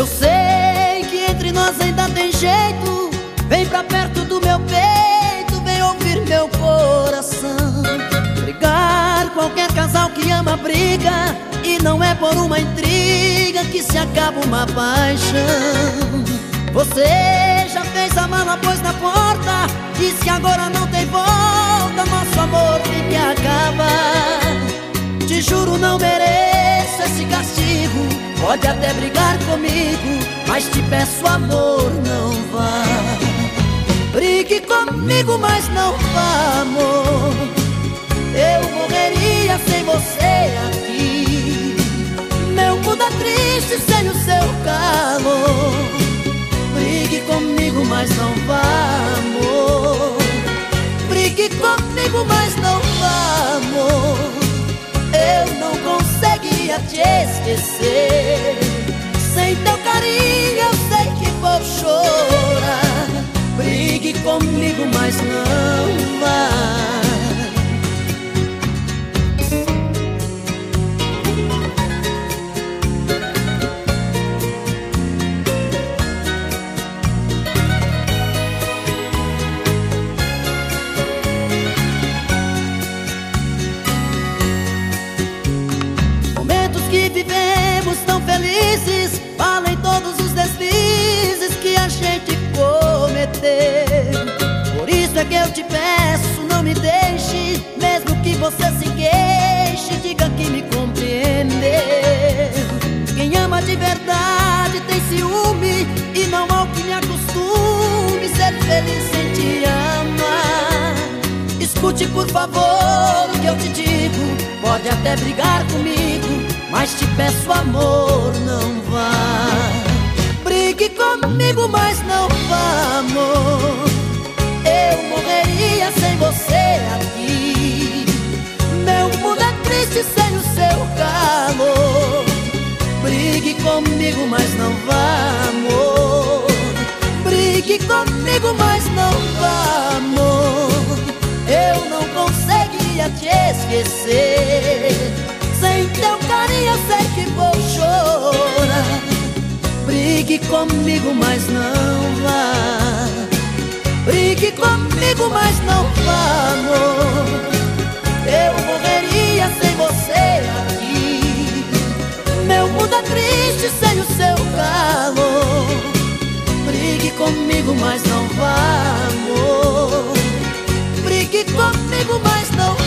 Eu sei que entre nós ainda tem jeito. Vem pra perto do meu peito, vem ouvir meu coração. Brigar, qualquer casal que ama briga. E não é por uma intriga que se acaba uma paixão. Você já fez a mala, pôs na porta. Disse agora não tem volta. Nosso amor tem que acabar. Te juro, não mereço esse castigo. Pode até brigar comigo, mas te peço amor, não vá. Brigue comigo, mas não vá, amor. Te esquecer. Sem teu carinho eu sei que vou chorar. Brigue comigo, mas não vá. Vivemos tão felizes. Falem todos os deslizes que a gente cometeu. Por isso é que eu te peço, não me deixe Mesmo que você se queixe, diga que me compreendeu. Quem ama de verdade tem ciúme E não ao que me acostume Ser feliz sem te amar. Escute por favor o que eu te digo Pode até brigar comigo Mas te peço amor, não vá. Brigue comigo, mas não vá, amor. Eu morreria sem você aqui. Meu mundo é triste sem o seu calor. Brigue comigo, mas não vá, amor. Brigue comigo, mas não vá, amor. Eu não conseguia te esquecer Brinque comigo, mas não vá. Brinque comigo, mas não vá, amor. Eu morreria sem você aqui. Meu mundo é triste sem o seu calor. Brinque comigo, mas não vá, amor. Brinque comigo, mas não vá